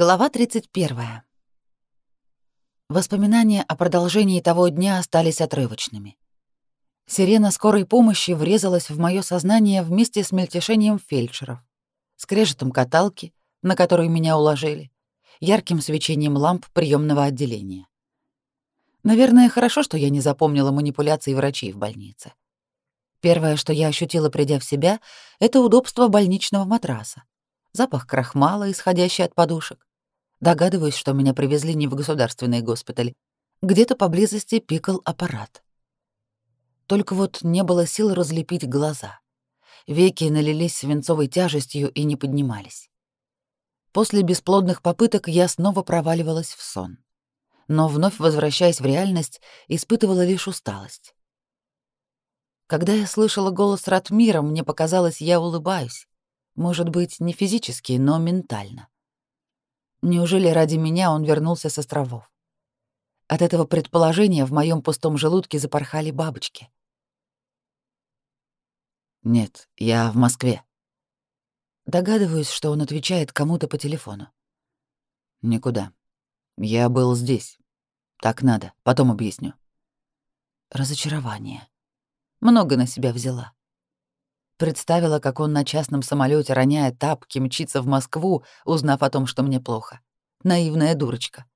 Глава 31. Воспоминания о продолжении того дня остались отрывочными. Сирена скорой помощи врезалась в моё сознание вместе с мельтешением фельдшеров, скрежетом каталки, на которую меня уложили, ярким свечением ламп приёмного отделения. Наверное, хорошо, что я не запомнила манипуляции врачей в больнице. Первое, что я ощутила, придя в себя, это удобство больничного матраса запах крахмала, исходящий от подушек. Догадываюсь, что меня привезли не в государственный госпиталь. Где-то поблизости пикал аппарат. Только вот не было сил разлепить глаза. Веки налились свинцовой тяжестью и не поднимались. После бесплодных попыток я снова проваливалась в сон. Но вновь возвращаясь в реальность, испытывала лишь усталость. Когда я слышала голос Ратмира, мне показалось, я улыбаюсь. Может быть, не физически, но ментально. Неужели ради меня он вернулся с островов? От этого предположения в моем пустом желудке запорхали бабочки. «Нет, я в Москве». Догадываюсь, что он отвечает кому-то по телефону. «Никуда. Я был здесь. Так надо, потом объясню». Разочарование. Много на себя взяла. Представила, как он на частном самолете роняет тапки, мчится в Москву, узнав о том, что мне плохо. Наивная дурочка.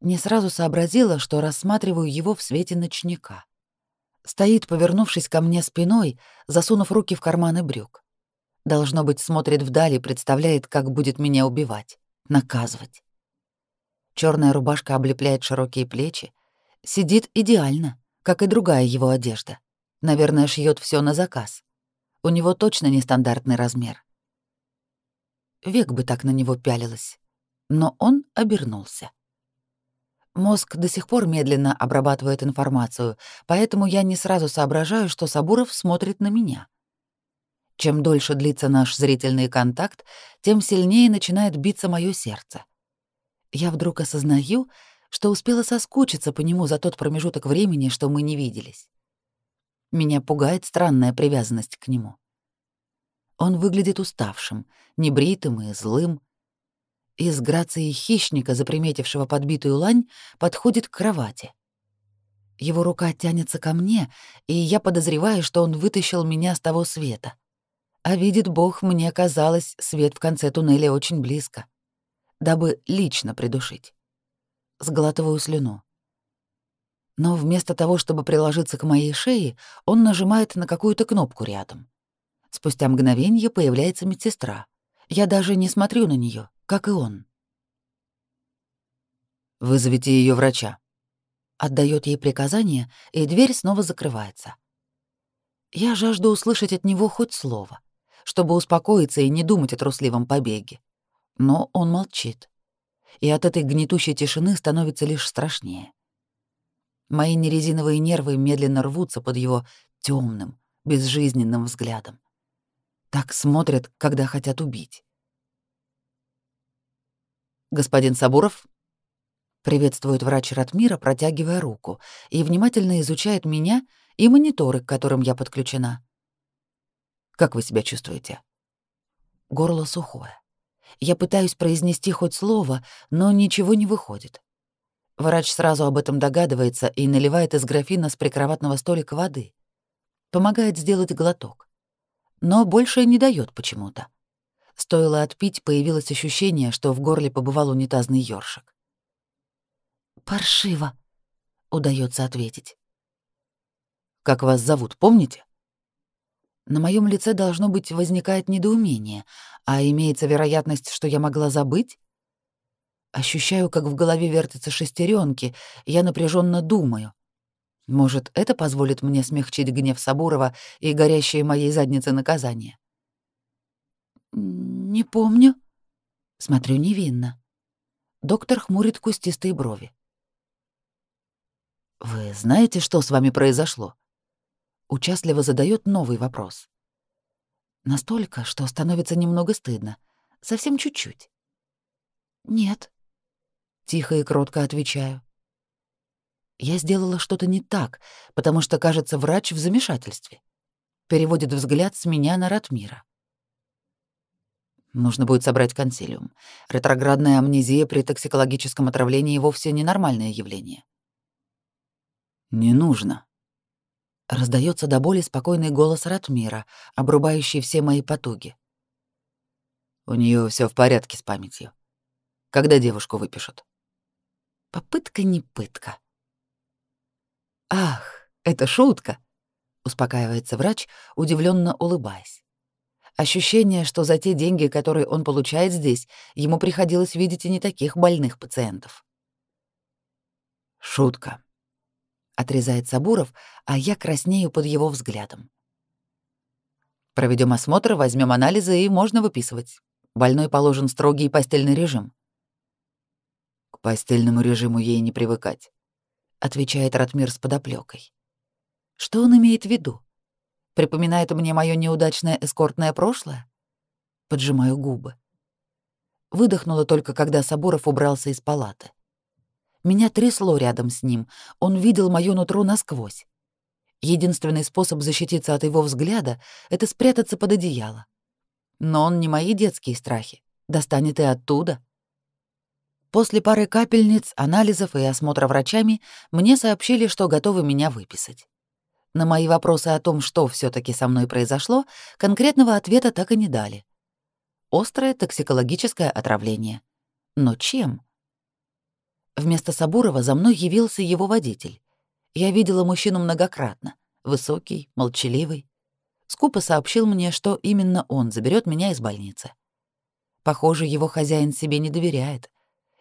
Не сразу сообразила, что рассматриваю его в свете ночника. Стоит, повернувшись ко мне спиной, засунув руки в карманы брюк. Должно быть, смотрит вдаль и представляет, как будет меня убивать, наказывать. Черная рубашка облепляет широкие плечи. Сидит идеально, как и другая его одежда. Наверное, шьет все на заказ. У него точно нестандартный размер. Век бы так на него пялилась. Но он обернулся. Мозг до сих пор медленно обрабатывает информацию, поэтому я не сразу соображаю, что Сабуров смотрит на меня. Чем дольше длится наш зрительный контакт, тем сильнее начинает биться мое сердце. Я вдруг осознаю, что успела соскучиться по нему за тот промежуток времени, что мы не виделись. Меня пугает странная привязанность к нему. Он выглядит уставшим, небритым и злым. И с хищника, заприметившего подбитую лань, подходит к кровати. Его рука тянется ко мне, и я подозреваю, что он вытащил меня с того света. А видит Бог, мне казалось, свет в конце туннеля очень близко, дабы лично придушить. Сглатываю слюну. Но вместо того, чтобы приложиться к моей шее, он нажимает на какую-то кнопку рядом. Спустя мгновение появляется медсестра. Я даже не смотрю на нее, как и он. «Вызовите ее врача». Отдает ей приказание, и дверь снова закрывается. Я жажду услышать от него хоть слово, чтобы успокоиться и не думать о трусливом побеге. Но он молчит. И от этой гнетущей тишины становится лишь страшнее. Мои нерезиновые нервы медленно рвутся под его темным, безжизненным взглядом. Так смотрят, когда хотят убить. «Господин Сабуров?» Приветствует врач Ратмира, протягивая руку, и внимательно изучает меня и мониторы, к которым я подключена. «Как вы себя чувствуете?» Горло сухое. Я пытаюсь произнести хоть слово, но ничего не выходит. Врач сразу об этом догадывается и наливает из графина с прикроватного столика воды. Помогает сделать глоток. Но больше не дает почему-то. Стоило отпить, появилось ощущение, что в горле побывал унитазный ёршик. «Паршиво», — удается ответить. «Как вас зовут, помните?» На моем лице должно быть возникает недоумение, а имеется вероятность, что я могла забыть? Ощущаю, как в голове вертятся шестеренки, я напряженно думаю. Может, это позволит мне смягчить гнев Сабурова и горящие моей заднице наказание? «Не помню». Смотрю невинно. Доктор хмурит кустистые брови. «Вы знаете, что с вами произошло?» Участливо задает новый вопрос. Настолько, что становится немного стыдно. Совсем чуть-чуть. «Нет», Тихо и кротко отвечаю. Я сделала что-то не так, потому что, кажется, врач в замешательстве. Переводит взгляд с меня на Ратмира. Нужно будет собрать консилиум. Ретроградная амнезия при токсикологическом отравлении вовсе не нормальное явление. Не нужно. Раздается до боли спокойный голос Ратмира, обрубающий все мои потуги. У нее все в порядке с памятью. Когда девушку выпишут? Попытка не пытка. Ах, это шутка, успокаивается врач, удивленно улыбаясь. Ощущение, что за те деньги, которые он получает здесь, ему приходилось видеть и не таких больных пациентов. «Шутка», — отрезает Сабуров, а я краснею под его взглядом. Проведем осмотр, возьмем анализы и можно выписывать. Больной положен строгий постельный режим. К постельному режиму ей не привыкать, отвечает Ратмир с подоплекой. Что он имеет в виду? Припоминает мне мое неудачное эскортное прошлое? Поджимаю губы. Выдохнула только, когда Сабуров убрался из палаты. Меня трясло рядом с ним. Он видел моё нутро насквозь. Единственный способ защититься от его взгляда — это спрятаться под одеяло. Но он не мои детские страхи. Достанет и оттуда. После пары капельниц, анализов и осмотра врачами мне сообщили, что готовы меня выписать. На мои вопросы о том, что все таки со мной произошло, конкретного ответа так и не дали. Острое токсикологическое отравление. Но чем? Вместо Сабурова за мной явился его водитель. Я видела мужчину многократно. Высокий, молчаливый. Скупо сообщил мне, что именно он заберет меня из больницы. Похоже, его хозяин себе не доверяет.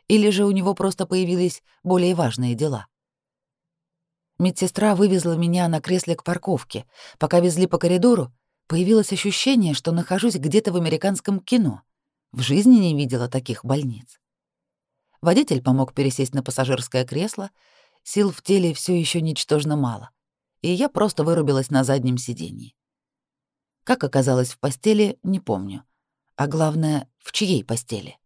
Или же у него просто появились более важные дела. Медсестра вывезла меня на кресле к парковке. Пока везли по коридору, появилось ощущение, что нахожусь где-то в американском кино. В жизни не видела таких больниц. Водитель помог пересесть на пассажирское кресло. Сил в теле все еще ничтожно мало. И я просто вырубилась на заднем сиденье. Как оказалось в постели, не помню. А главное, в чьей постели.